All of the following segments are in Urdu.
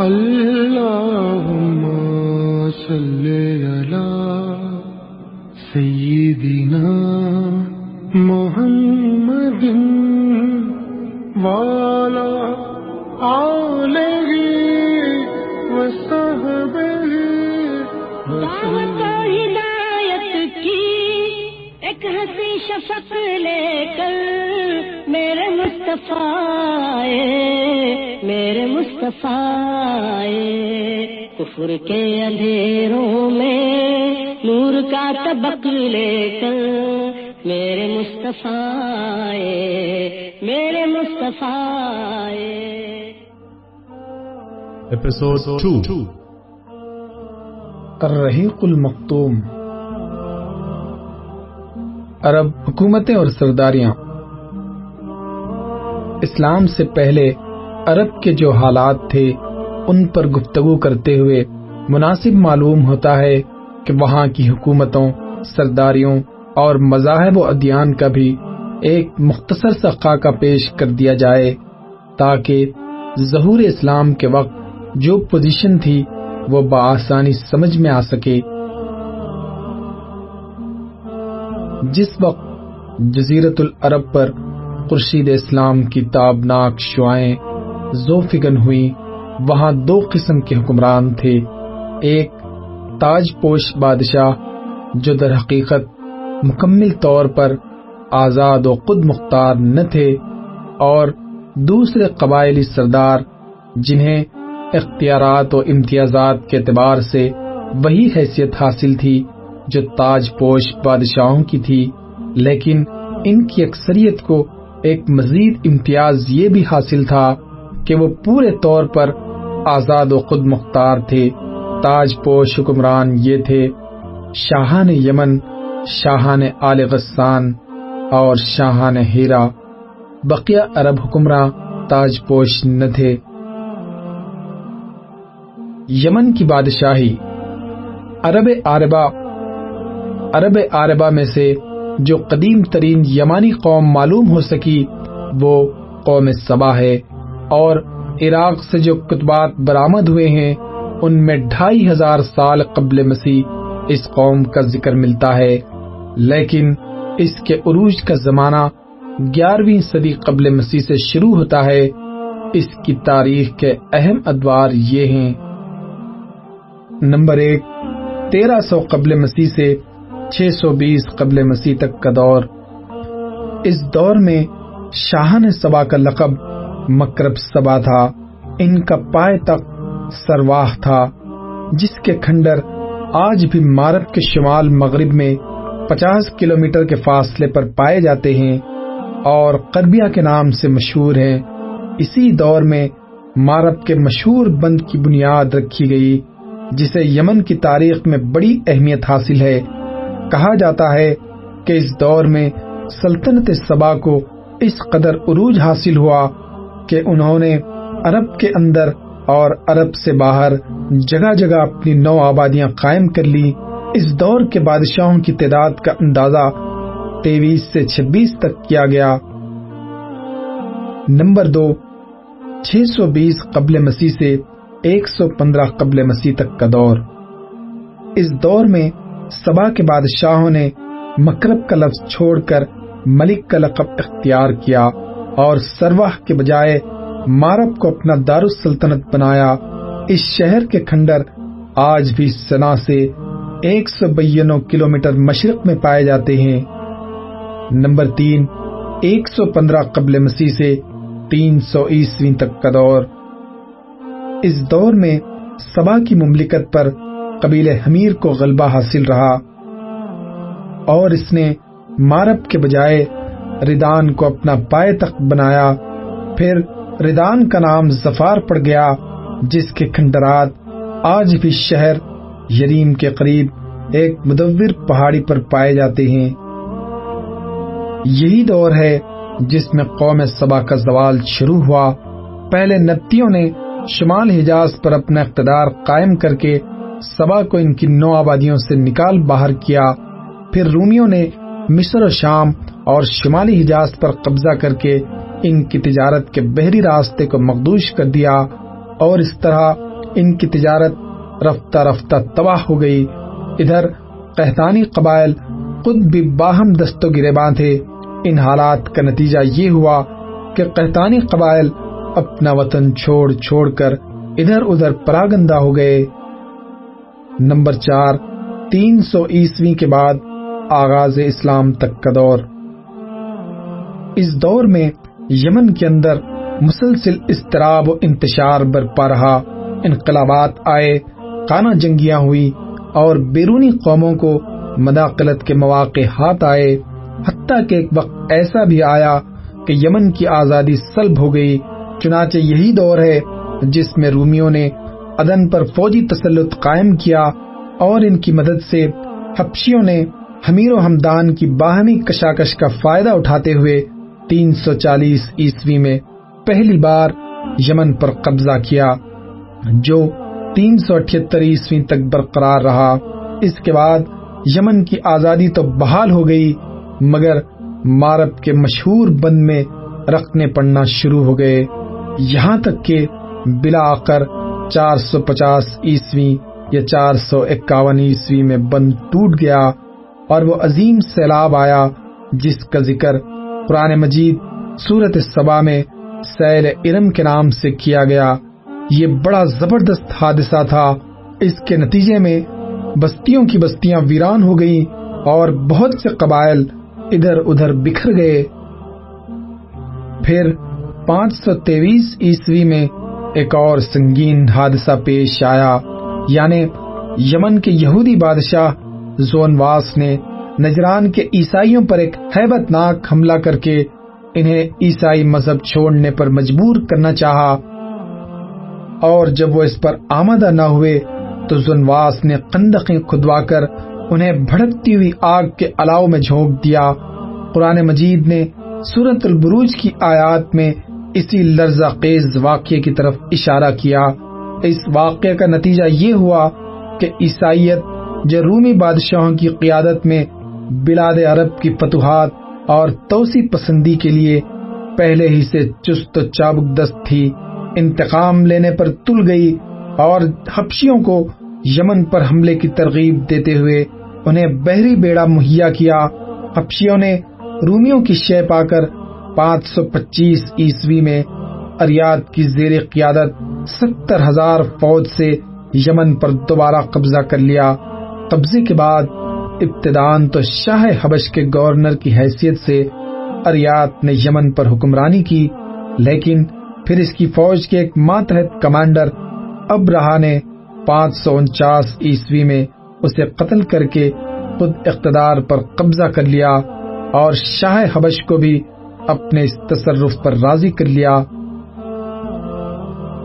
اللهم صل على سيدنا محمد وعلى آله وصحبه دعوت ہدایت کی ایک ہنسی شفق لے کر میرے مصطفیٰ آئے، میرے مصطفیٰ۔ کفر کے اندھیروں میں نور کا طبق لے کر۔ میرے مصطفیٰ میرے مصطفیٰ۔ 2 الرحیق المختوم۔ عرب حکومتیں اور سرداریاں۔ اسلام سے پہلے عرب کے جو حالات تھے، ان پر گفتگو کرتے ہوئے مناسب معلوم ہوتا ہے کہ وہاں کی حکومتوں، سرداریوں اور مذاہب و ادیان کا بھی ایک مختصر سا خاکہ پیش کر دیا جائے تاکہ ظہور اسلام کے وقت جو پوزیشن تھی وہ بآسانی سمجھ میں آ سکے۔ جس وقت جزیرت العرب پر خورشید اسلام کی تابناک شعائیں زو فگن ہوئی، وہاں دو قسم کے حکمران تھے۔ ایک تاج پوش بادشاہ، جو در حقیقت مکمل طور پر آزاد و خود مختار نہ تھے، اور دوسرے قبائلی سردار، جنہیں اختیارات و امتیازات کے اعتبار سے وہی حیثیت حاصل تھی جو تاج پوش بادشاہوں کی تھی، لیکن ان کی اکثریت کو ایک مزید امتیاز یہ بھی حاصل تھا کہ وہ پورے طور پر آزاد و خود مختار تھے۔ تاج پوش حکمران یہ تھے، شاہان یمن، شاہان آل غسان اور شاہان ہیرا۔ بقیہ عرب حکمراں تاج پوش نہ تھے۔ یمن کی بادشاہی، عرب عربہ عرب عربہ میں سے جو قدیم ترین یمانی قوم معلوم ہو سکی، وہ قوم سبا ہے۔ اور عراق سے جو کتبات برآمد ہوئے ہیں، ان میں ڈھائی ہزار سال قبل مسیح اس قوم کا ذکر ملتا ہے۔ لیکن اس کے عروج کا زمانہ گیارہویں صدی قبل مسیح سے شروع ہوتا ہے۔ اس کی تاریخ کے اہم ادوار یہ ہیں۔ نمبر ایک، تیرہ سو قبل مسیح سے چھ سو بیس قبل مسیح تک کا دور۔ اس دور میں شاہن سبا کا لقب مکرب سبا تھا، ان کا پائے تک سرواہ تھا، جس کے کھنڈر آج بھی مارب کے شمال مغرب میں پچاس کلومیٹر کے فاصلے پر پائے جاتے ہیں اور قربیہ کے نام سے مشہور ہیں۔ اسی دور میں مارب کے مشہور بند کی بنیاد رکھی گئی، جسے یمن کی تاریخ میں بڑی اہمیت حاصل ہے۔ کہا جاتا ہے کہ اس دور میں سلطنت سبا کو اس قدر عروج حاصل ہوا کہ انہوں نے عرب کے اندر اور عرب سے باہر جگہ جگہ اپنی نو آبادیاں قائم کر لی۔ اس دور کے بادشاہوں کی تعداد کا اندازہ تیئیس سے چھبیس تک کیا گیا۔ نمبر دو، چھ سو بیس قبل مسیح سے ایک سو پندرہ قبل مسیح تک کا دور۔ اس دور میں سبا کے بادشاہوں نے مکرب کا لفظ چھوڑ کر ملک کا لقب اختیار کیا۔ اور سرواہ کے بجائے مارب کو اپنا دارالسلطنت بنایا، اس شہر کے کھنڈر آج بھی سنا سے ایک سو بینو کلو میٹر مشرق میں پائے جاتے ہیں۔ نمبر تین، ایک سو پندرہ قبل مسیح سے تین سو عیسوی تک کا دور۔ اس دور میں سبا کی مملکت پر قبیل حمیر کو غلبہ حاصل رہا اور اس نے مارب کے بجائے ردان کو اپنا پائے تخت بنایا، پھر ردان کا نام زفار پڑ گیا، جس کے کھنڈرات آج بھی شہر یریم کے قریب ایک مدور پہاڑی پر پائے جاتے ہیں۔ یہی دور ہے جس میں قوم سبا کا زوال شروع ہوا۔ پہلے نبتیوں نے شمال حجاز پر اپنا اقتدار قائم کر کے سبا کو ان کی نو آبادیوں سے نکال باہر کیا۔ پھر رومیوں نے مصر و شام اور شمالی حجاز پر قبضہ کر کے ان کی تجارت کے بحری راستے کو مقدوش کر دیا اور اس طرح ان کی تجارت رفتہ رفتہ تباہ ہو گئی۔ ادھر قحطانی قبائل خود بھی باہم دست و گریباں تھے ان حالات کا نتیجہ یہ ہوا کہ قحطانی قبائل اپنا وطن چھوڑ چھوڑ کر ادھر ادھر پراگندہ ہو گئے۔ نمبر چار، تین سو عیسوی کے بعد آغاز اسلام تک کا دور۔ اس دور میں یمن کے اندر مسلسل استراب و انتشار برپا رہا۔ انقلابات آئے، خانہ جنگیاں ہوئی اور بیرونی قوموں کو مداخلت کے مواقع ہاتھ آئے۔ حتیٰ کہ ایک وقت ایسا بھی آیا کہ یمن کی آزادی سلب ہو گئی۔ چنانچہ یہی دور ہے جس میں رومیوں نے ادن پر فوجی تسلط قائم کیا اور ان کی مدد سے حبشیوں نے حمیر و ہمدان کی باہمی کشاکش کا فائدہ اٹھاتے ہوئے تین سو چالیس عیسوی میں پہلی بار یمن پر قبضہ کیا، جو تین سو اٹھتر عیسوی تک برقرار رہا۔ اس کے بعد یمن کی آزادی تو بحال ہو گئی، مگر مارب کے مشہور بند میں رکھنے پڑنا شروع ہو گئے۔ یہاں تک کہ بلا کر چار سو پچاس عیسوی یا چار سو اکاون عیسوی میں بند ٹوٹ گیا اور وہ عظیم سیلاب آیا، جس کا ذکر قرآن مجید سورت سبا میں سیل ارم کے نام سے کیا گیا۔ یہ بڑا زبردست حادثہ تھا۔ اس کے نتیجے میں بستیوں کی بستیاں ویران ہو گئی اور بہت سے قبائل ادھر ادھر بکھر گئے۔ پھر پانچ سو تیویس عیسوی میں ایک اور سنگین حادثہ پیش آیا۔ یعنی یمن کے یہودی بادشاہ زونواس نے نجران کے عیسائیوں پر ایک حیبت ناک حملہ کر کے انہیں عیسائی مذہب چھوڑنے پر مجبور کرنا چاہا۔ اور جب وہ اس پر آمدہ نہ ہوئے، تو زنواس نے قندقیں کھدوا کر انہیں بھڑکتی ہوئی آگ کے الاؤ میں جھونک دیا۔ قرآن مجید نے سورت البروج کی آیات میں اسی لرزہ خیز واقعے کی طرف اشارہ کیا۔ اس واقعے کا نتیجہ یہ ہوا کہ عیسائیت جو رومی بادشاہوں کی قیادت میں بلاد عرب کی فتوحات اور توسیع پسندی کے لیے پہلے ہی سے چست و چابک دست تھی۔ انتقام لینے پر تل گئی اور حبشیوں کو یمن پر حملے کی ترغیب دیتے ہوئے انہیں بحری بیڑا مہیا کیا۔ حبشیوں نے رومیوں کی شے پا کر پانچ سو پچیس عیسوی میں اریاد کی زیر قیادت ستر ہزار فوج سے یمن پر دوبارہ قبضہ کر لیا۔ قبضے کے بعد ابتدان تو شاہ حبش کے گورنر کی حیثیت سے اریات نے یمن پر حکمرانی کی، لیکن پھر اس کی فوج کے ایک ماتحت کمانڈر ابرہا نے پانچ سو انچاس عیسوی میں اسے قتل کر کے خود اقتدار پر قبضہ کر لیا اور شاہ حبش کو بھی اپنے اس تصرف پر راضی کر لیا۔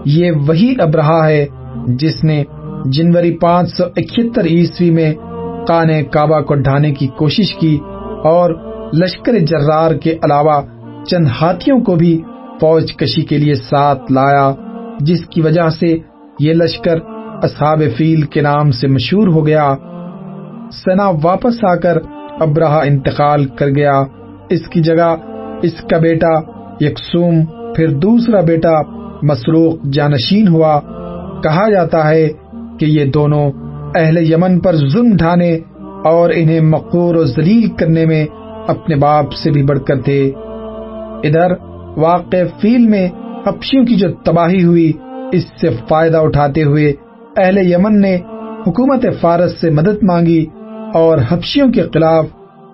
یہ وہی ابرہا ہے جس نے جنوری پانچ سو اکہتر عیسوی میں کانے کعبہ کو ڈھانے کی کوشش کی اور لشکر جرار کے علاوہ چند ہاتھیوں کو بھی فوج کشی کے لیے ساتھ لایا، جس کی وجہ سے یہ لشکر اصحاب فیل کے نام سے مشہور ہو گیا۔ سنا واپس آ کر ابراہ انتقال کر گیا۔ اس کی جگہ اس کا بیٹا یکسوم، پھر دوسرا بیٹا مسروق جانشین ہوا۔ کہا جاتا ہے کہ یہ دونوں اہل یمن پر ظلم ڈھانے اور انہیں مقور و ذلیل کرنے میں اپنے باپ سے بھی بڑھ کر تھے۔ ادھر واقع فیل میں حبشیوں کی جو تباہی ہوئی، اس سے فائدہ اٹھاتے ہوئے اہل یمن نے حکومت فارس سے مدد مانگی اور حبشیوں کے خلاف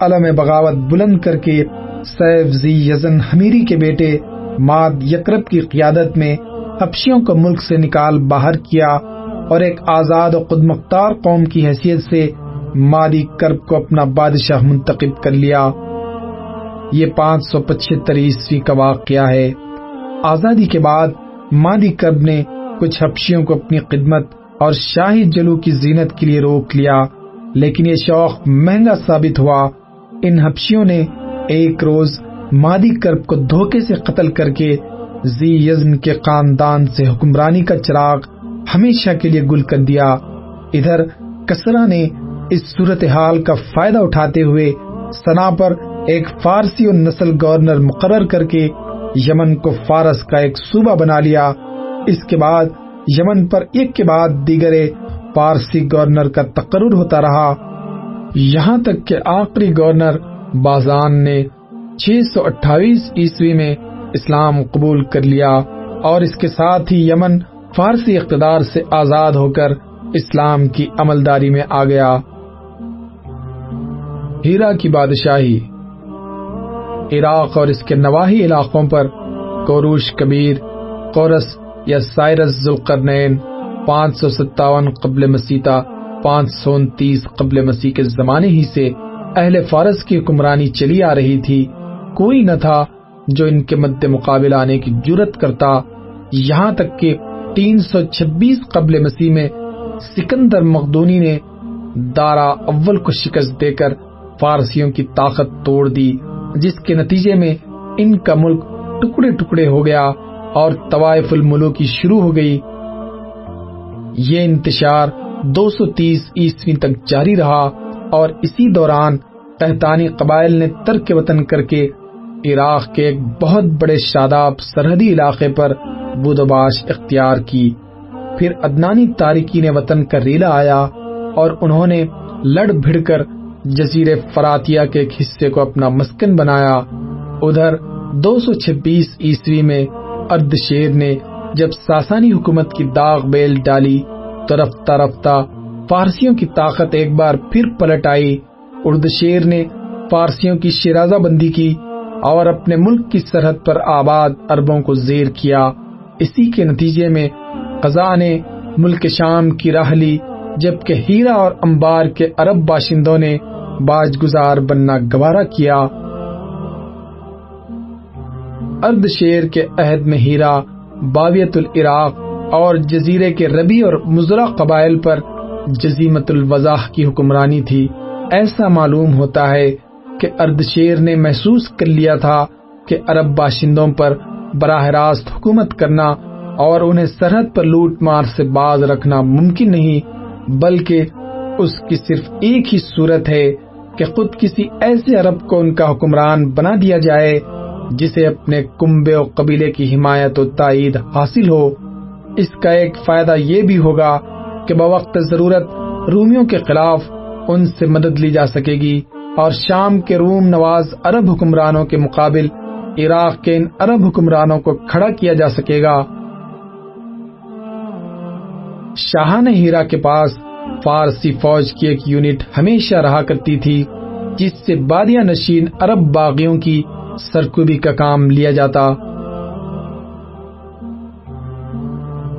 علم بغاوت بلند کر کے سیف زی یزن حمیری کے بیٹے ماد یکرب کی قیادت میں حبشیوں کو ملک سے نکال باہر کیا۔ اور ایک آزاد و خود مختار قوم کی حیثیت سے مادی کرب کو اپنا بادشاہ منتخب کر لیا۔ یہ پانچ سو پچہتر عیسوی کا واقعہ ہے۔ آزادی کے بعد مادی کرب نے کچھ حبشیوں کو اپنی خدمت اور شاہی جلو کی زینت کے لیے روک لیا، لیکن یہ شوق مہنگا ثابت ہوا۔ ان حبشیوں نے ایک روز مادی کرب کو دھوکے سے قتل کر کے زی یزن کے خاندان سے حکمرانی کا چراغ ہمیشہ کے لیے گل کر دیا۔ ادھر کسرا نے اس صورتحال کا فائدہ اٹھاتے ہوئے سنا پر ایک فارسی و نسل گورنر مقرر کر کے یمن کو فارس کا ایک صوبہ بنا لیا۔ اس کے بعد یمن پر ایک کے بعد دیگر پارسی گورنر کا تقرر ہوتا رہا۔ یہاں تک کہ آخری گورنر بازان نے چھ سو اٹھائیس عیسوی میں اسلام قبول کر لیا اور اس کے ساتھ ہی یمن فارسی اقتدار سے آزاد ہو کر اسلام کی عملداری میں آ گیا۔ ہیرا کی بادشاہی۔ عراق اور اس کے نواحی علاقوں پر کوروش کبیر کورس یا سائرس ذوالقرنین، پانچ سو ستاون قبل مسیتا پانچ سو انتیس قبل مسیح کے زمانے ہی سے اہل فارس کی حکمرانی چلی آ رہی تھی۔ کوئی نہ تھا جو ان کے مد مقابل آنے کی جرت کرتا، یہاں تک کہ تین سو چھبیس قبل مسیح میں سکندر مقدونی نے دارا اول کو شکست دے کر فارسیوں کی طاقت توڑ دی، جس کے نتیجے میں ان کا ملک ٹکڑے ٹکڑے ہو گیا اور طوائف الملوکی شروع ہو گئی۔ یہ انتشار دو سو تیس عیسوی تک جاری رہا اور اسی دوران تحتانی قبائل نے ترک وطن کر کے عراق کے ایک بہت بڑے شاداب، سرحدی علاقے پر بدوباش اختیار کی۔ پھر ادنانی تارکی نے وطن کا ریلا آیا اور انہوں نے لڑ بھڑ کر جزیر فراتیا کے ایک حصے کو اپنا مسکن بنایا۔ ادھر دو سو چھبیس عیسوی میں ارد شیر نے جب ساسانی حکومت کی داغ بیل ڈالی تو رفتہ رفتہ فارسیوں کی طاقت ایک بار پھر پلٹ آئی۔ ارد شیر نے فارسیوں کی شرازہ بندی کی اور اپنے ملک کی سرحد پر آباد اربوں کو زیر کیا۔ اسی کے نتیجے میں قضا نے ملک شام کی راہ لی، جبکہ ہیرا اور امبار کے عرب باشندوں نے باج گزار بننا گوارا کیا۔ ارد شیر کے عہد میں ہیرا، باویت العراق اور جزیرے کے ربی اور مزرا قبائل پر جزیمت الوضاح کی حکمرانی تھی۔ ایسا معلوم ہوتا ہے کہ ارد شیر نے محسوس کر لیا تھا کہ عرب باشندوں پر براہ راست حکومت کرنا اور انہیں سرحد پر لوٹ مار سے باز رکھنا ممکن نہیں، بلکہ اس کی صرف ایک ہی صورت ہے کہ خود کسی ایسے عرب کو ان کا حکمران بنا دیا جائے جسے اپنے کنبے و قبیلے کی حمایت و تائید حاصل ہو۔ اس کا ایک فائدہ یہ بھی ہوگا کہ بوقت ضرورت رومیوں کے خلاف ان سے مدد لی جا سکے گی اور شام کے روم نواز عرب حکمرانوں کے مقابل عراق کے ان عرب حکمرانوں کو کھڑا کیا جا سکے گا۔ شاہان ہیرا کے پاس فارسی فوج کی ایک یونٹ ہمیشہ رہا کرتی تھی، جس سے بادیا نشین عرب باغیوں کی سرکوبی کا کام لیا جاتا۔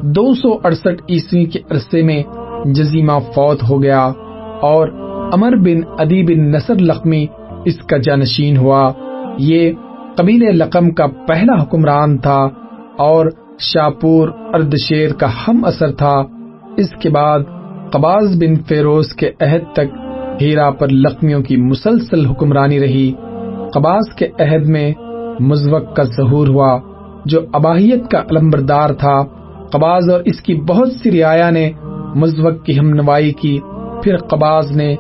دو سو اڑسٹھ عیسوی کے عرصے میں جزیمہ فوت ہو گیا اور امر بن ادی بن نصر لقمی اس کا جانشین ہوا۔ یہ قبیل لقم کا پہلا حکمران تھا اور شاپور ارد شیر کا ہم اثر تھا۔ اس کے بعد قباز بن فیروز کے عہد تک ہیرا پر لقمیوں کی مسلسل حکمرانی رہی۔ قباز کے عہد میں مزوق کا ظہور ہوا، جو اباہیت کا علمبردار تھا۔ قباز اور اس کی بہت سی رعایا نے مزوق کی ہم نوائی کی۔ پھر قباز نے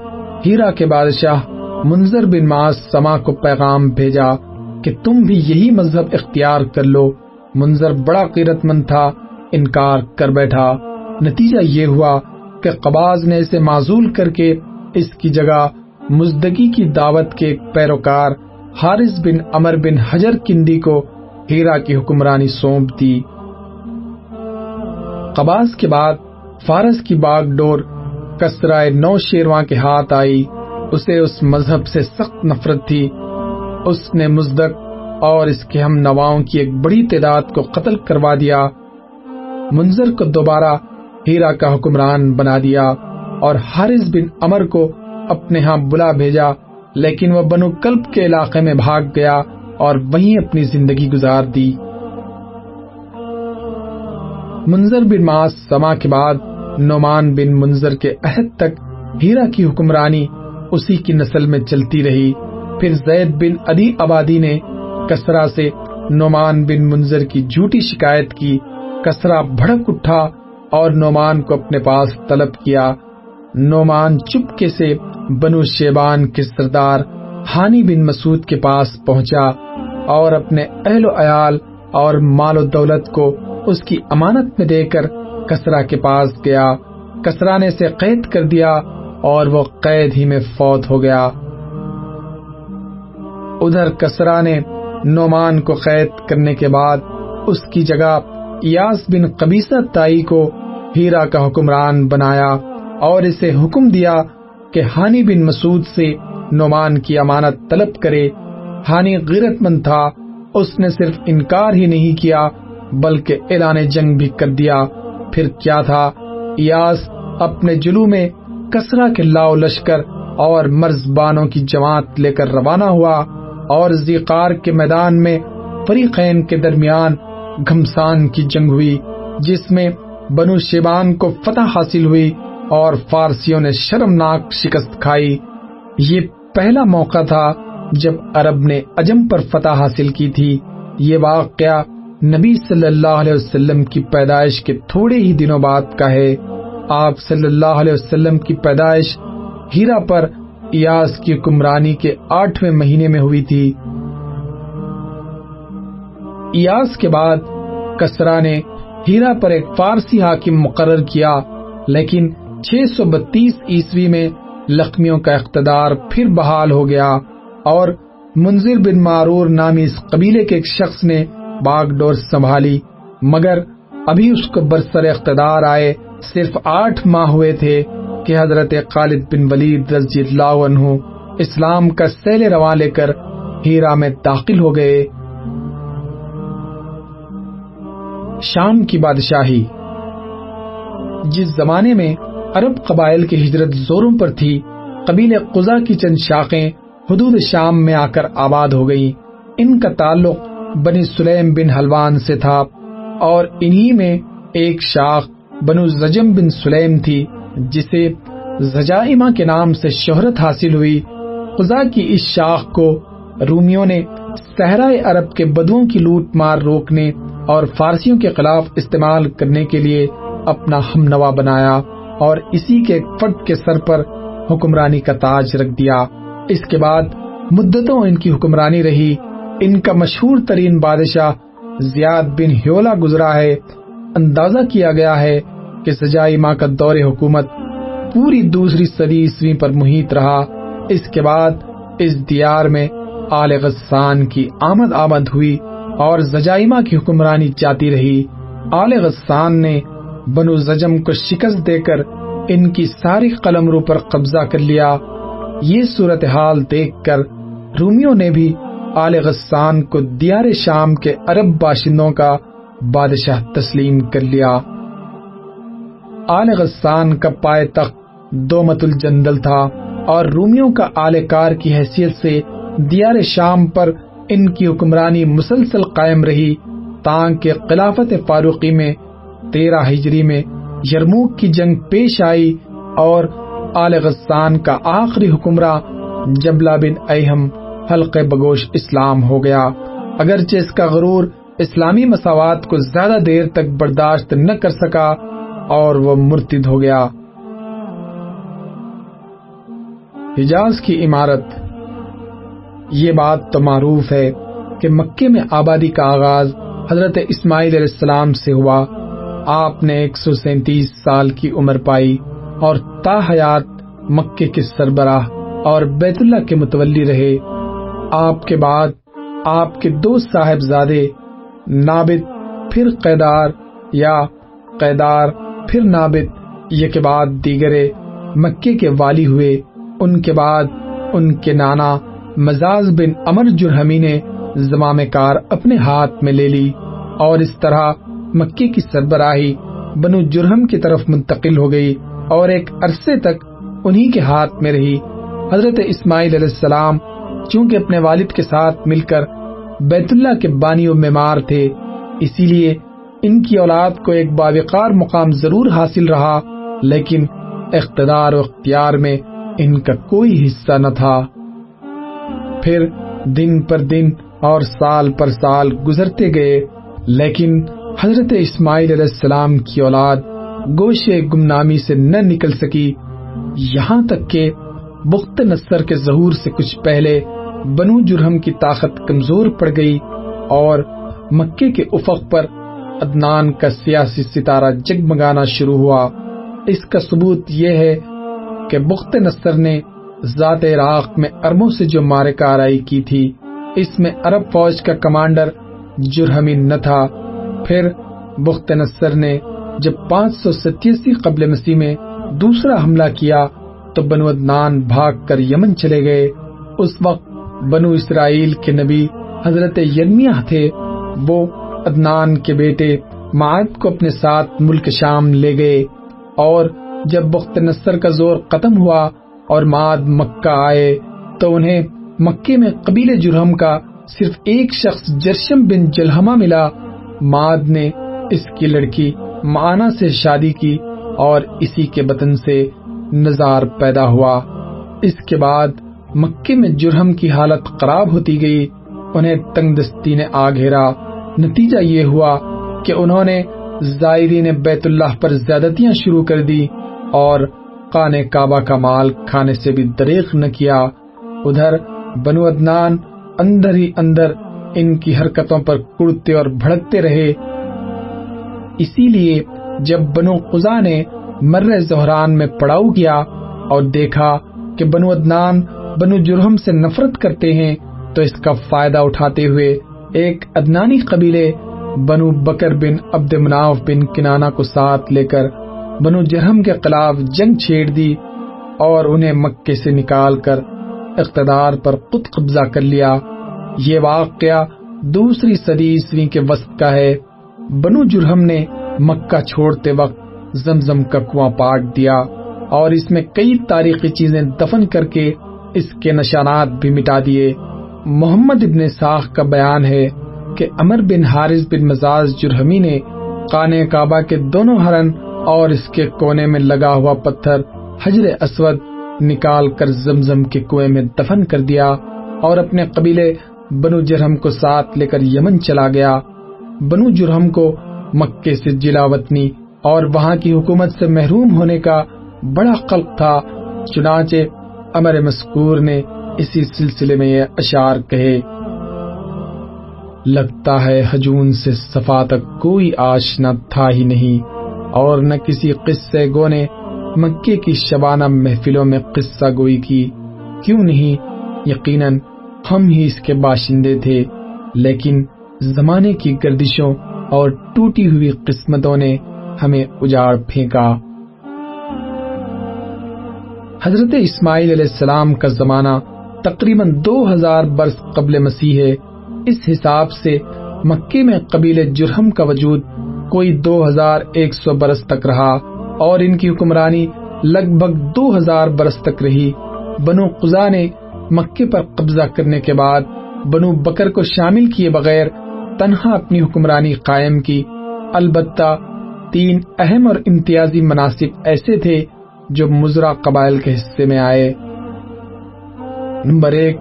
ہیرا کے بادشاہ منظر بن ماس سما کو پیغام بھیجا۔ کہ تم بھی یہی مذہب اختیار کر لو۔ منظر بڑا قیرت مند تھا، انکار کر بیٹھا۔ نتیجہ یہ ہوا کہ قباز نے اسے معذول کر کے اس کی جگہ مزدگی کی دعوت کے پیروکار حارث بن امر بن حجر کندی کو ہیرا کی حکمرانی سونپ دی۔ قباز کے بعد فارس کی باغ ڈور کسرائے نو شیرواں کے ہاتھ آئی۔ اسے اس مذہب سے سخت نفرت تھی۔ اس نے مزدک اور اس کے ہم نواؤں کی ایک بڑی تعداد کو قتل کروا دیا، منظر کو دوبارہ ہیرا کا حکمران بنا دیا اور حارث بن امر کو اپنے ہاں بلا بھیجا، لیکن وہ بنو کلب کے علاقے میں بھاگ گیا اور وہیں اپنی زندگی گزار دی۔ منظر بن ماس سما کے بعد نعمان بن منظر کے عہد تک ہیرا کی حکمرانی اسی کی نسل میں چلتی رہی۔ پھر زید بن ادی آبادی نے کسرا سے نعمان بن منظر کی جھوٹی شکایت کی کسرا بھڑک اٹھا اور نعمان کو اپنے پاس طلب کیا۔ نعمان چپکے سے بنو شیبان کے سردار ہانی بن مسعود کے پاس پہنچا اور اپنے اہل و عیال اور مال و دولت کو اس کی امانت میں دے کر کسرا کے پاس گیا۔ کسرا نے اسے قید کر دیا اور وہ قید ہی میں فوت ہو گیا۔ ادھر کسرا نے نعمان کو قید کرنے کے بعد اس کی جگہ یاس بن قبیصہ تائی کو ہیرا کا حکمران بنایا اور اسے حکم دیا کہ ہانی بن مسعود سے نعمان کی امانت طلب کرے۔ ہانی غیرت مند تھا۔ اس نے صرف انکار ہی نہیں کیا، بلکہ اعلان جنگ بھی کر دیا۔ پھر کیا تھا؟ یاس اپنے جلو میں کسرا کے لاؤ لشکر اور مرز بانوں کی جماعت لے کر روانہ ہوا۔ اور زیقار کے میدان میں فریقین کے درمیان گھمسان کی جنگ ہوئی، جس میں بنو شیبان کو فتح حاصل ہوئی اور فارسیوں نے شرمناک شکست کھائی۔ یہ پہلا موقع تھا جب عرب نے اجم پر فتح حاصل کی تھی۔ یہ واقعہ نبی صلی اللہ علیہ وسلم کی پیدائش کے تھوڑے ہی دنوں بعد کا ہے۔ آپ صلی اللہ علیہ وسلم کی پیدائش ہیرا پر ایاس کی حکمرانی کے آٹھویں مہینے میں ہوئی تھی۔ ایاس کے بعد کسرا نے ہیرا پر ایک فارسی حاکم مقرر کیا، لیکن چھ سو بتیس عیسوی میں لخمیوں کا اقتدار پھر بحال ہو گیا اور منظر بن معرور نامی اس قبیلے کے ایک شخص نے باغ ڈور سنبھالی، مگر ابھی اس کو برسر اقتدار آئے صرف آٹھ ماہ ہوئے تھے۔ کہ حضرت خالد بن ولید رضی اللہ عنہ اسلام کا سیل رواں لے کر ہیرا میں داخل ہو گئے۔ شام کی بادشاہی۔ جس زمانے میں عرب قبائل کی ہجرت زوروں پر تھی قبیل قزا کی چند شاخیں حدود شام میں آ کر آباد ہو گئی ان کا تعلق بنی سلیم بن حلوان سے تھا اور انہی میں ایک شاخ بنو زجم بن سلیم تھی۔ جسے زجائمہ کے نام سے شہرت حاصل ہوئی، خزا کی اس شاخ کو رومیوں نے صحرائے عرب کے بدووں کی لوٹ مار روکنے اور فارسیوں کے خلاف استعمال کرنے کے لیے اپنا ہم نوا بنایا اور اسی کے فٹ کے سر پر حکمرانی کا تاج رکھ دیا۔ اس کے بعد مدتوں ان کی حکمرانی رہی۔ ان کا مشہور ترین بادشاہ زیاد بن ہیولا گزرا ہے، اندازہ کیا گیا ہے کہ سجائی ماں کا دور حکومت پوری دوسری صدی عیسوی پر محیط رہا، اس کے بعد اس دیار میں آل غسان کی آمد آمد ہوئی اور زجائمہ کی حکمرانی جاتی رہی۔ آل غسان نے بنو زجم کو شکست دے کر ان کی ساری قلم رو پر قبضہ کر لیا۔ یہ صورتحال دیکھ کر رومیوں نے بھی آل غسان کو دیار شام کے عرب باشندوں کا بادشاہ تسلیم کر لیا۔ آل غسان کا پائے تخت دو مت الجندل تھا اور رومیوں کا آل کار کی حیثیت سے دیار شام پر ان کی حکمرانی مسلسل قائم رہی تاکہ خلافت فاروقی میں، تیرہ ہجری میں یرموک کی جنگ پیش آئی اور آل غسان کا آخری حکمراں جبلا بن اہم حلق بگوش اسلام ہو گیا۔ اگرچہ اس کا غرور اسلامی مساوات کو زیادہ دیر تک برداشت نہ کر سکا اور وہ مرتد ہو گیا۔ حجاز کی عمارت۔ یہ بات تو معروف ہے کہ مکے میں آبادی کا آغاز حضرت اسماعیل علیہ السلام سے ہوا۔ آپ نے ایک سو سینتیس سال کی عمر پائی اور تا حیات مکے کے سربراہ اور بیت اللہ کے متولی رہے۔ آپ کے بعد آپ کے دو صاحب زادے نابد پھر قیدار یا قیدار پھر نابد یہ کے بعد دیگرے مکے کے والی ہوئے، ان کے بعد ان کے نانا مزاز بن امر جرہمی نے زمام کار اپنے ہاتھ میں لے لی اور اس طرح مکے کی سربراہی بنو جرہم کی طرف منتقل ہو گئی اور ایک عرصے تک انہی کے ہاتھ میں رہی۔ حضرت اسماعیل علیہ السلام چونکہ اپنے والد کے ساتھ مل کر بیت اللہ کے بانی و معمار تھے، اسی لیے ان کی اولاد کو ایک باوقار مقام ضرور حاصل رہا، لیکن اقتدار و اختیار میں ان کا کوئی حصہ نہ تھا۔ پھر دن پر دن اور سال پر سال گزرتے گئے، لیکن حضرت اسماعیل علیہ السلام کی اولاد گوشے گمنامی سے نہ نکل سکی۔ یہاں تک کہ بخت نصر کے ظہور سے کچھ پہلے بنو جرہم کی طاقت کمزور پڑ گئی اور مکے کے افق پر ادنان کا سیاسی ستارہ جگمگانا شروع ہوا۔ اس کا ثبوت یہ ہے کہ بخت نصر نے ذات عراق میں اربوں سے جو مارے آرائی کی تھی، اس میں عرب فوج کا کمانڈر جرہمی نہ تھا۔ پھر بخت نصر نے جب پانچ سو ستیاسی قبل مسیح میں دوسرا حملہ کیا تو بنو ادنان بھاگ کر یمن چلے گئے۔ اس وقت بنو اسرائیل کے نبی حضرت یرمیہ تھے، وہ ادنان کے بیٹے معد کو اپنے ساتھ ملک شام لے گئے اور جب بخت نصر کا زور ختم ہوا اور ماد مکہ آئے تو انہیں مکے میں قبیل جرہم کا صرف ایک شخص جرشم بن جلہما ملا۔ ماد نے اس کی لڑکی مانا سے شادی کی اور اسی کے بطن سے نظار پیدا ہوا۔ اس کے بعد مکے میں جرہم کی حالت خراب ہوتی گئی۔ انہیں تنگ دستی نے آ گھیرا۔ نتیجہ یہ ہوا کہ انہوں نے زائرین بیت اللہ پر زیادتیاں شروع کر دی اور قان کعبہ کا مال کھانے سے بھی دریغ نہ کیا۔ ادھر بنو ادنان اندر ہی اندر ان کی حرکتوں پر کڑتے اور بھڑکتے رہے۔ اسی لیے جب بنو قزا نے مر زہران میں پڑاؤ کیا اور دیکھا کہ بنو ادنان بنو جرہم سے نفرت کرتے ہیں تو اس کا فائدہ اٹھاتے ہوئے ایک ادنانی قبیلے بنو بکر بن عبد مناف بن کنانا کو ساتھ لے کر بنو جرہم کے خلاف جنگ چھیڑ دی اور انہیں مکے سے نکال کر اقتدار پر خود قبضہ کر لیا۔ یہ واقعہ دوسری صدی عیسوی کے وسط کا ہے۔ بنو جرہم نے مکہ چھوڑتے وقت زمزم کا کنواں پاٹ دیا اور اس میں کئی تاریخی چیزیں دفن کر کے اس کے نشانات بھی مٹا دیے۔ محمد ابن ساخ کا بیان ہے کہ امر بن حارث بن مزاج جرہمی نے قانے کعبہ کے دونوں ہرن اور اس کے کونے میں لگا ہوا پتھر حجر اسود نکال کر زمزم کے کنویں میں دفن کر دیا اور اپنے قبیلے بنو جرہم کو ساتھ لے کر یمن چلا گیا۔ بنو جرہم کو مکے سے جلا وطنی اور وہاں کی حکومت سے محروم ہونے کا بڑا قلق تھا، چنانچہ امر مسکور نے اسی سلسلے میں یہ اشعار کہے، لگتا ہے ہجون سے صفا تک کوئی آشنا تھا ہی نہیں، اور نہ کسی قصے گو نے مکے کی شبانہ محفلوں میں قصہ گوئی کی۔ کیوں نہیں؟ یقیناً ہم ہی اس کے باشندے تھے، لیکن زمانے کی گردشوں اور ٹوٹی ہوئی قسمتوں نے ہمیں اجاڑ پھینکا۔ حضرت اسماعیل علیہ السلام کا زمانہ تقریباً دو ہزار برس قبل مسیح ہے۔ اس حساب سے مکے میں قبیل جرہم کا وجود کوئی دو ہزار ایک سو برس تک رہا اور ان کی حکمرانی لگ بھگ دو ہزار برس تک رہی۔ بنو قزا نے مکے پر قبضہ کرنے کے بعد بنو بکر کو شامل کیے بغیر تنہا اپنی حکمرانی قائم کی۔ البتہ تین اہم اور امتیازی مناسب ایسے تھے جو مزرا قبائل کے حصے میں آئے۔ نمبر ایک،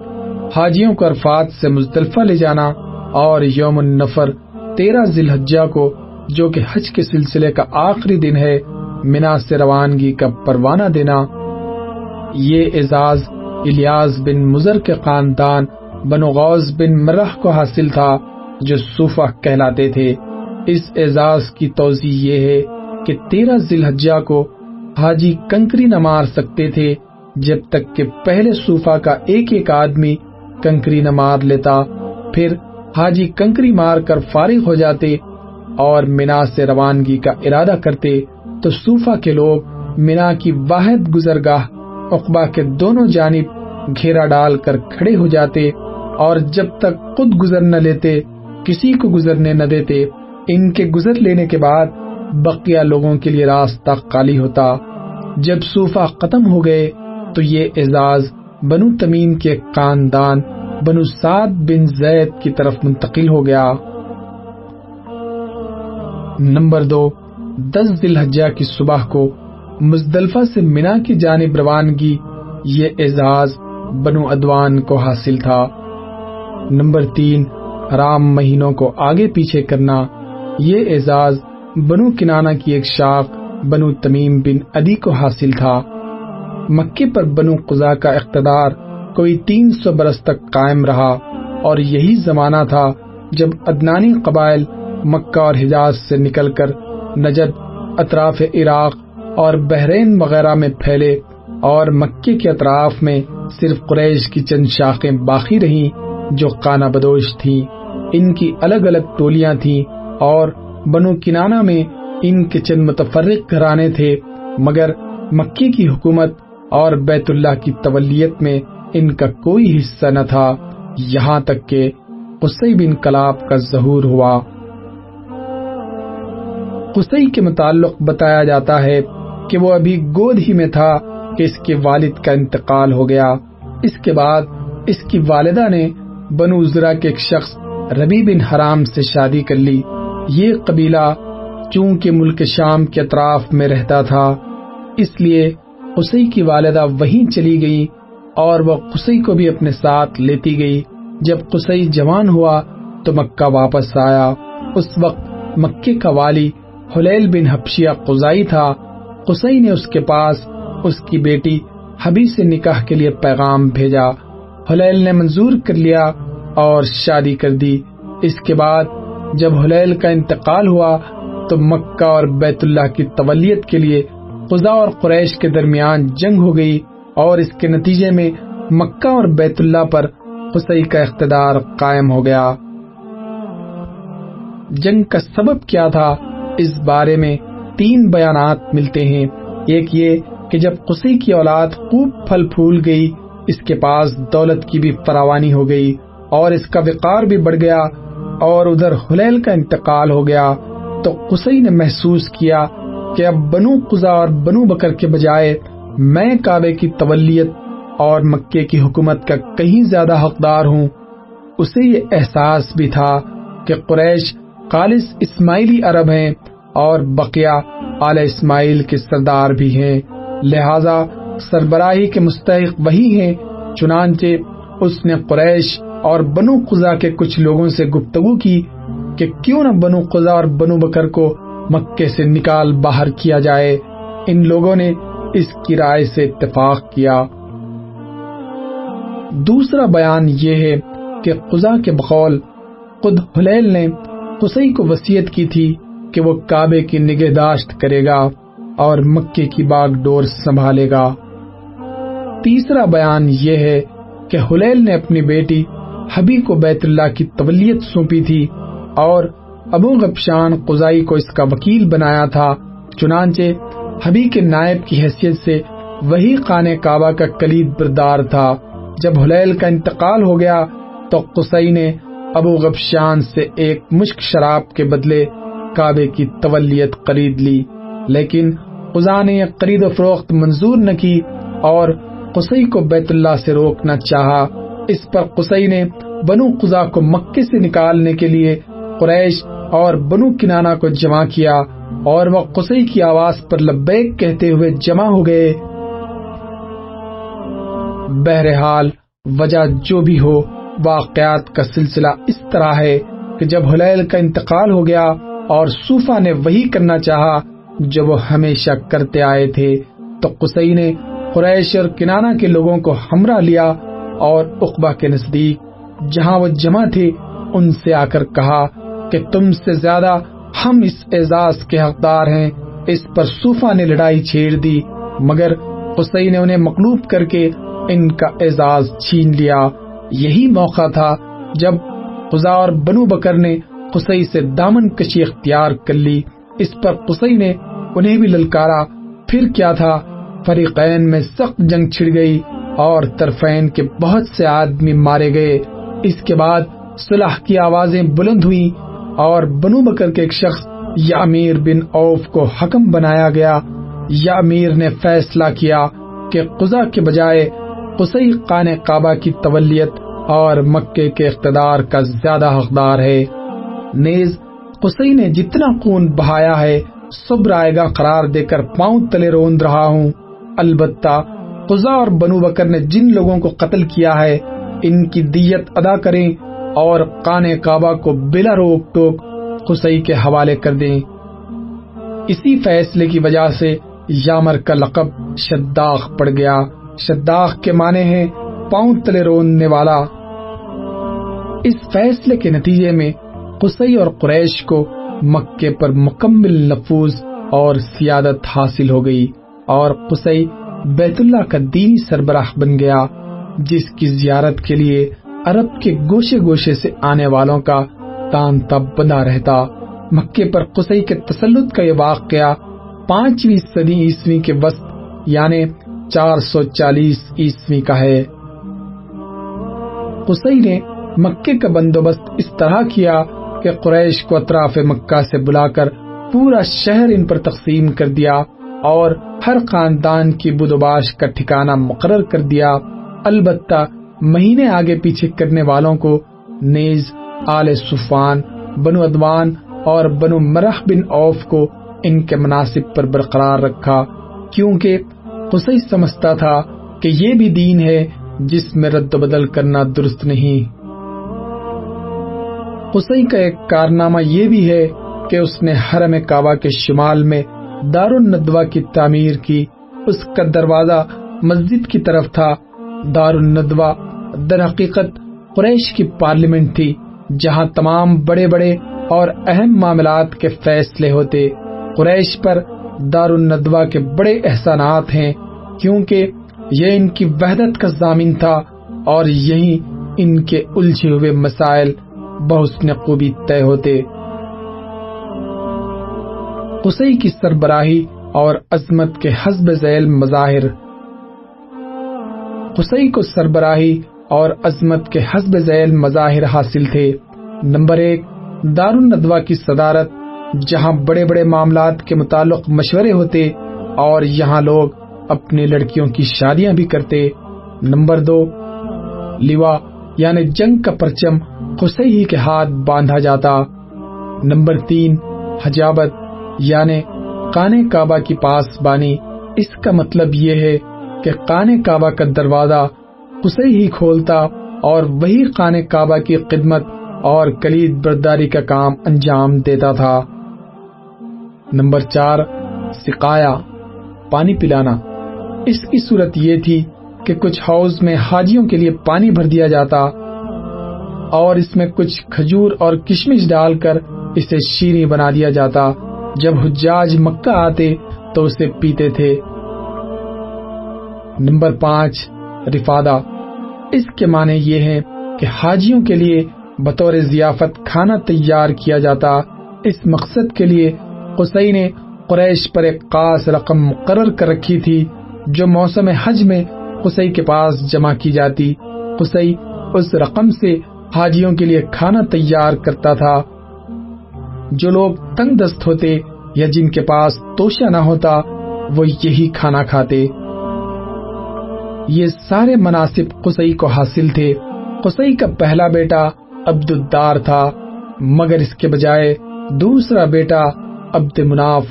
حاجیوں کو عرفات سے مزدلفہ لے جانا اور یوم النفر تیرہ ذی الحجہ کو، جو کہ حج کے سلسلے کا آخری دن ہے، منا سے روانگی کا پروانہ دینا۔ یہ اعزاز الیاس بن مزر کے خاندان بنو غوز بن مرح کو حاصل تھا، جو صوفہ کہلاتے تھے۔ اس اعزاز کی توضیع یہ ہے کہ تیرہ ذی الحجہ کو حاجی کنکری نہ مار سکتے تھے۔ جب تک کہ پہلے صوفہ کا ایک ایک آدمی کنکری نہ مار لیتا، پھر حاجی کنکری مار کر فارغ ہو جاتے اور مینا سے روانگی کا ارادہ کرتے، تو صوفہ کے لوگ مینا کی واحد گزرگاہ اقبا کے دونوں جانب گھیرا ڈال کر کھڑے ہو جاتے اور جب تک خود گزر نہ لیتے، کسی کو گزرنے نہ دیتے، ان کے گزر لینے کے بعد بقیہ لوگوں کے لیے راستہ خالی ہوتا۔ جب صوفہ ختم ہو گئے تو یہ اعزاز بنو تمیم کے خاندان بنو سعد بن زید کی طرف منتقل ہو گیا۔ نمبر دو، دس دل حجہ کی صبح کو مزدلفہ سے منا کی جانب روانگی یہ اعزاز بنو ادوان کو حاصل تھا۔ نمبر تین، رام مہینوں کو آگے پیچھے کرنا یہ اعزاز بنو کنانا کی ایک شاخ بنو تمیم بن ادی کو حاصل تھا۔ مکے پر بنو قزا کا اقتدار کوئی تین سو برس تک قائم رہا اور یہی زمانہ تھا جب ادنانی قبائل مکہ اور حجاز سے نکل کر نجد، اطراف عراق اور بحرین وغیرہ میں پھیلے اور مکے کے اطراف میں صرف قریش کی چند شاخیں باقی رہیں جو کانا بدوش تھیں۔ ان کی الگ الگ ٹولیاں تھیں اور بنو کنانا میں ان کے چند متفرق گھرانے تھے، مگر مکے کی حکومت اور بیت اللہ کی تولیت میں ان کا کوئی حصہ نہ تھا، یہاں تک کہ قصی بن کلاب کا ظہور ہوا۔ قصی کے متعلق بتایا جاتا ہے کہ وہ ابھی گود ہی میں تھا کہ اس کے والد کا انتقال ہو گیا۔ اس کے بعد اس کی والدہ نے بنو ازرا کے ایک شخص ربی بن حرام سے شادی کر لی۔ یہ قبیلہ چونکہ ملک شام کے اطراف میں رہتا تھا، اس لیے قسی کی والدہ وہیں چلی گئی اور وہ قسی کو بھی اپنے ساتھ لیتی گئی۔ جب قسی جوان ہوا تو مکہ واپس آیا۔ اس وقت مکے کا والی حلیل بن حبشیہ قزائی تھا۔ قسی نے اس کے پاس اس کی بیٹی حبی سے نکاح کے لیے پیغام بھیجا۔ حلیل نے منظور کر لیا اور شادی کر دی۔ اس کے بعد جب حلیل کا انتقال ہوا تو مکہ اور بیت اللہ کی تولیت کے لیے خدا اور قریش کے درمیان جنگ ہو گئی اور اس کے نتیجے میں مکہ اور بیت اللہ پر خسی کا اقتدار قائم ہو گیا۔ جنگ کا سبب کیا تھا؟ اس بارے میں تین بیانات ملتے ہیں۔ ایک یہ کہ جب قسی کی اولاد خوب پھل پھول گئی، اس کے پاس دولت کی بھی فراوانی ہو گئی اور اس کا وقار بھی بڑھ گیا اور ادھر حلیل کا انتقال ہو گیا، تو قسی نے محسوس کیا کہ اب بنو قزا اور بنو بکر کے بجائے میں کعبے کی تولیت اور مکے کی حکومت کا کہیں زیادہ حقدار ہوں، اسے یہ احساس بھی تھا کہ قریش خالص اسماعیلی عرب ہیں اور بقیہ آل اسماعیل کے سردار بھی ہیں۔ لہذا سربراہی کے مستحق وہی ہیں، چنانچہ اس نے قریش اور بنو قزا کے کچھ لوگوں سے گفتگو کی کہ کیوں نہ بنو قزا اور بنو بکر کو مکے سے نکال باہر کیا جائے، ان لوگوں نے اس کی رائے سے اتفاق کیا۔ دوسرا بیان یہ ہے کہ قزا کے بقول خود حلیل نے قسی کو وسیعت کی تھی کہ وہ کعبے کی نگہداشت کرے گا اور مکے کی باغ ڈور سنبھالے گا۔ تیسرا بیان یہ ہے کہ حلیل نے اپنی بیٹی حبی کو بیت اللہ کی تولیت سونپی تھی اور ابو غبشان قزائی کو اس کا وکیل بنایا تھا، چنانچہ حبی کے نائب کی حیثیت سے وہی خانے کعبہ کا کلید بردار تھا۔ جب حلیل کا انتقال ہو گیا تو قصئی نے ابو غبشان سے ایک مشک شراب کے بدلے کعبے کی تولیت خرید لی، لیکن قزا نے خرید و فروخت منظور نہ کی اور قصئی کو بیت اللہ سے روکنا چاہا۔ اس پر قصئی نے بنو قزا کو مکے سے نکالنے کے لیے قریش اور بنو کنانا کو جمع کیا اور وہ قصئی کی آواز پر لبیک کہتے ہوئے جمع ہو گئے۔ بہرحال، وجہ جو بھی ہو، واقعات کا سلسلہ اس طرح ہے کہ جب حلیل کا انتقال ہو گیا اور صوفہ نے وہی کرنا چاہا جو وہ ہمیشہ کرتے آئے تھے، تو قصئی نے قریش اور کنانا کے لوگوں کو ہمراہ لیا اور اقبا کے نزدیک جہاں وہ جمع تھے، ان سے آ کر کہا کہ تم سے زیادہ ہم اس اعزاز کے حقدار ہیں، اس پر صوفہ نے لڑائی چھیڑ دی، مگر قصئی نے انہیں مقلوب کر کے ان کا اعزاز چھین لیا۔ یہی موقع تھا جب خزا اور بنو بکر نے قصئی سے دامن کشی اختیار کر لی۔ اس پر قصئی نے انہیں بھی للکارا۔ پھر کیا تھا؟ فریقین میں سخت جنگ چھڑ گئی اور طرفین کے بہت سے آدمی مارے گئے۔ اس کے بعد صلح کی آوازیں بلند ہوئی اور بنو بکر کے ایک شخص یا امیر بن اوف کو حکم بنایا گیا۔ یا امیر نے فیصلہ کیا کہ قزا کے بجائے قصی قان کعبہ کی تولیت اور مکے کے اقتدار کا زیادہ حقدار ہے۔ نیز قصی نے جتنا خون بہایا ہے سب رائے گا قرار دے کر پاؤں تلے روند رہا ہوں۔ البتہ قزا اور بنو بکر نے جن لوگوں کو قتل کیا ہے، ان کی دیت ادا کریں اور قان کعبہ کو بلا روک ٹوک قصی کے حوالے کر دیں۔ اسی فیصلے کی وجہ سے یامر کا لقب شداخ پڑ گیا۔ شداخ کے معنی ہے پاؤں تلے روننے والا۔ اس فیصلے کے نتیجے میں قصی اور قریش کو مکے پر مکمل نفوذ اور سیادت حاصل ہو گئی اور قصی بیت اللہ کا دینی سربراہ بن گیا، جس کی زیارت کے لیے عرب کے گوشے گوشے سے آنے والوں کا تان تب بنا رہتا۔ مکے پر قصی کے تسلط کا یہ واقعہ پانچویں صدی عیسوی کے وسط یعنی چار سو چالیس عیسوی کا ہے۔ قصی نے مکے کا بندوبست اس طرح کیا کہ قریش کو اطراف مکہ سے بلا کر پورا شہر ان پر تقسیم کر دیا اور ہر خاندان کی بدوباش کا ٹھکانہ مقرر کر دیا۔ البتہ مہینے آگے پیچھے کرنے والوں کو نیز آل صفان بنو ادوان اور بنو مرح بن اوف کو ان کے مناسب پر برقرار رکھا، کیونکہ قصی سمجھتا تھا کہ یہ بھی دین ہے جس میں رد و بدل کرنا درست نہیں۔ قصی کا ایک کارنامہ یہ بھی ہے کہ اس نے حرم کعبہ کے شمال میں دار الندوہ کی تعمیر کی۔ اس کا دروازہ مسجد کی طرف تھا۔ دار الندوہ در حقیقت قریش کی پارلیمنٹ تھی، جہاں تمام بڑے بڑے اور اہم معاملات کے فیصلے ہوتے۔ قریش پر دار الندوہ کے بڑے احسانات ہیں، کیونکہ یہ ان کی وحدت کا ضامن تھا اور یہی ان کے الجھے ہوئے مسائل بحسن خوبی طے ہوتے۔ قصی کی سربراہی اور عظمت کے حسب ذیل مظاہر۔ قصی کو سربراہی اور عظمت کے حسب ذیل مظاہر حاصل تھے۔ نمبر ایک دار الندوہ کی صدارت، جہاں بڑے بڑے معاملات کے متعلق مشورے ہوتے اور یہاں لوگ اپنی لڑکیوں کی شادیاں بھی کرتے۔ نمبر دو لیوا یعنی جنگ کا پرچم قصی ہی کے ہاتھ باندھا جاتا۔ نمبر تین، حجابت یعنی کانے کعبہ کی پاس بانی۔ اس کا مطلب یہ ہے کہ کانے کعبہ کا دروازہ قصی ہی کھولتا اور وہی کانے کعبہ کی خدمت اور کلید برداری کا کام انجام دیتا تھا۔ نمبر چار سکایا پانی پلانا۔ اس کی صورت یہ تھی کہ کچھ ہاؤس میں حاجیوں کے لیے پانی بھر دیا جاتا اور اس میں کچھ کھجور اور کشمش ڈال کر اسے شیریں بنا دیا جاتا۔ جب حجاج مکہ آتے تو اسے پیتے تھے۔ نمبر پانچ رفادہ۔ اس کے معنی یہ ہے کہ حاجیوں کے لیے بطور ضیافت کھانا تیار کیا جاتا، اس مقصد کے لیے قصی نے قریش پر ایک خاص رقم مقرر کر رکھی تھی، جو موسم حج میں قصی کے پاس جمع کی جاتی۔ قصی اس رقم سے حاجیوں کے لیے کھانا تیار کرتا تھا۔ جو لوگ تنگ دست ہوتے یا جن کے پاس توشہ نہ ہوتا، وہ یہی کھانا کھاتے۔ یہ سارے مناسب قصی کو حاصل تھے۔ قصی کا پہلا بیٹا عبد الدار تھا، مگر اس کے بجائے دوسرا بیٹا عبد مناف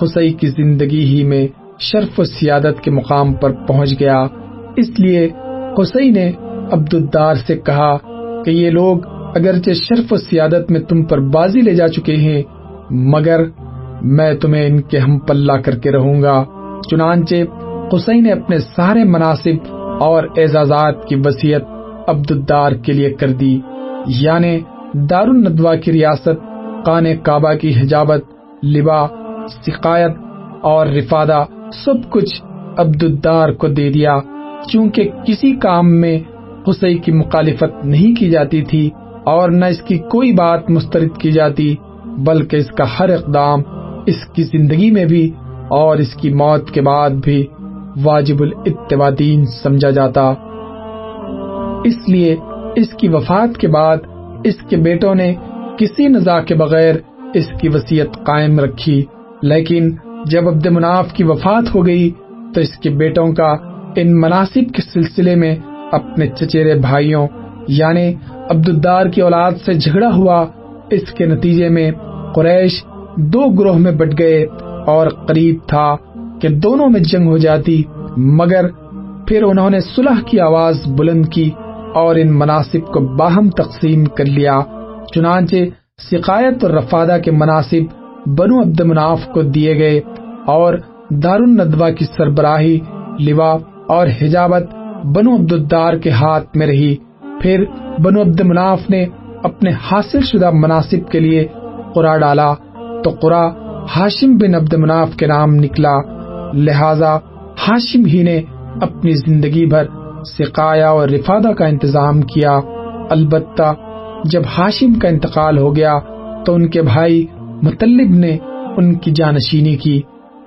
قصی کی زندگی ہی میں شرف و سیادت کے مقام پر پہنچ گیا۔ اس لیے قصی نے عبد الدار سے کہا کہ یہ لوگ اگرچہ شرف و سیادت میں تم پر بازی لے جا چکے ہیں، مگر میں تمہیں ان کے ہم پلہ کر کے رہوں گا۔ چنانچہ قصی نے اپنے سارے مناسب اور اعزازات کی وسیعت عبد الدار کے لیے کر دی یعنی دار الندوہ کی ریاست قان کعبہ کی حجابت لبا سقایت اور رفادہ سب کچھ عبد الدار کو دے دیا۔ چونکہ کسی کام میں قصی کی مخالفت نہیں کی جاتی تھی اور نہ اس کی کوئی بات مسترد کی جاتی، بلکہ اس کا ہر اقدام اس کی زندگی میں بھی اور اس کی موت کے بعد بھی واجب الاتباع دین سمجھا جاتا۔ اس لیے اس کی وفات کے بعد اس کے بیٹوں نے کسی نزا کے بغیر اس کی وسیعت قائم رکھی۔ لیکن جب عبد مناف کی وفات ہو گئی تو اس کے بیٹوں کا ان مناسب کے سلسلے میں اپنے چچیرے بھائیوں یعنی عبد الدار کی اولاد سے جھگڑا ہوا، اس کے نتیجے میں قریش دو گروہ میں بٹ گئے اور قریب تھا۔ کہ دونوں میں جنگ ہو جاتی، مگر پھر انہوں نے صلح کی آواز بلند کی اور ان مناسب کو باہم تقسیم کر لیا۔ چنانچہ سقایت اور رفادہ کے مناسب بنو عبد مناف کو دیے گئے اور دار الندوہ کی سربراہی لوا اور حجابت بنو عبد الدار کے ہاتھ میں رہی۔ پھر بنو عبد مناف نے اپنے حاصل شدہ مناسب کے لیے قرا ڈالا تو قرا ہاشم بن عبد مناف کے نام نکلا۔ لہذا ہاشم ہی نے اپنی زندگی بھر سقایا اور رفادہ کا انتظام کیا۔ البتہ جب ہاشم کا انتقال ہو گیا تو ان کے بھائی مطلب نے ان کی جانشینی کی،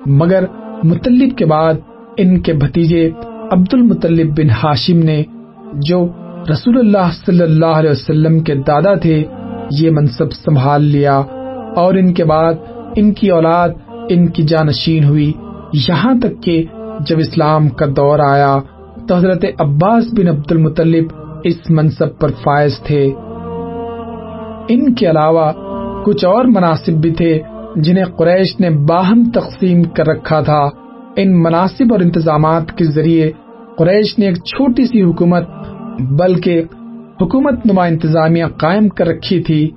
مگر مطلب کے بعد ان کے بھتیجے عبد المطلب بن ہاشم نے، جو رسول اللہ صلی اللہ علیہ وسلم کے دادا تھے، یہ منصب سنبھال لیا اور ان کے بعد ان کی اولاد ان کی جانشین ہوئی۔ یہاں تک کہ جب اسلام کا دور آیا تو حضرت عباس بن عبد المطلب اس منصب پر فائز تھے۔ ان کے علاوہ کچھ اور مناسب بھی تھے جنہیں قریش نے باہم تقسیم کر رکھا تھا۔ ان مناسب اور انتظامات کے ذریعے قریش نے ایک چھوٹی سی حکومت بلکہ حکومت نما انتظامیہ قائم کر رکھی تھی،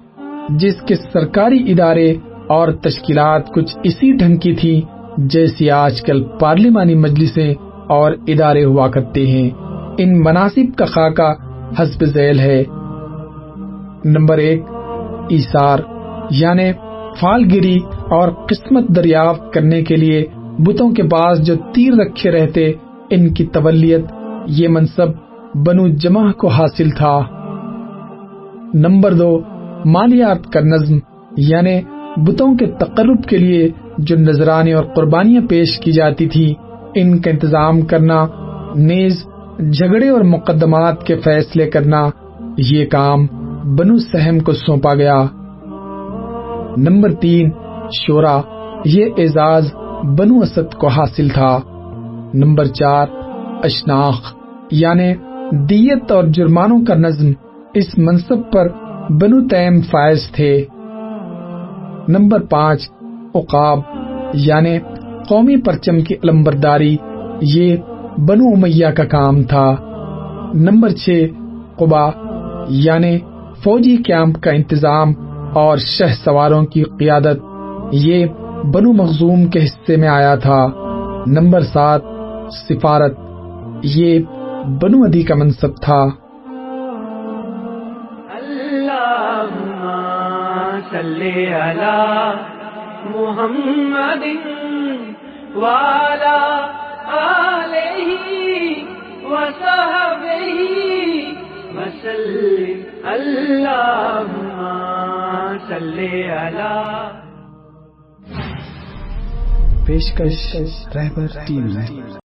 جس کے سرکاری ادارے اور تشکیلات کچھ اسی ڈھنگ کی تھی جیسی آج کل پارلیمانی مجلسیں اور ادارے ہوا کرتے ہیں۔ ان مناسب کا خاکہ حسب ذیل ہے۔ نمبر ایک ایسار یعنی فال گری اور قسمت دریافت کرنے کے لیے بتوں کے پاس جو تیر رکھے رہتے، ان کی تولیت یہ منصب بنو جمع کو حاصل تھا۔ نمبر دو، مالیات کا نظم یعنی بتوں کے تقرب کے لیے جو نذرانے اور قربانیاں پیش کی جاتی تھی، ان کا انتظام کرنا، نیز جھگڑے اور مقدمات کے فیصلے کرنا، یہ کام بنو سہم کو سونپا گیا۔ نمبر تین، شورا، یہ اعزاز بنو اسد کو حاصل تھا۔ نمبر چار، اشناخ یعنی دیت اور جرمانوں کا نظم اس منصب پر بنو تیم فائز تھے۔ نمبر پانچ اقاب یعنی قومی پرچم کی علمبرداری، یہ بنو امیہ کا کام تھا۔ نمبر چھ قبا یعنی فوجی کیمپ کا انتظام اور شہ سواروں کی قیادت، یہ بنو مخزوم کے حصے میں آیا تھا۔ نمبر سات، سفارت، یہ بنو ادی کا منصب تھا۔ صلی علی محمد والا علیہ وصحبہ وسلم. اللہم صلی علی پیشکش رہبر ٹیم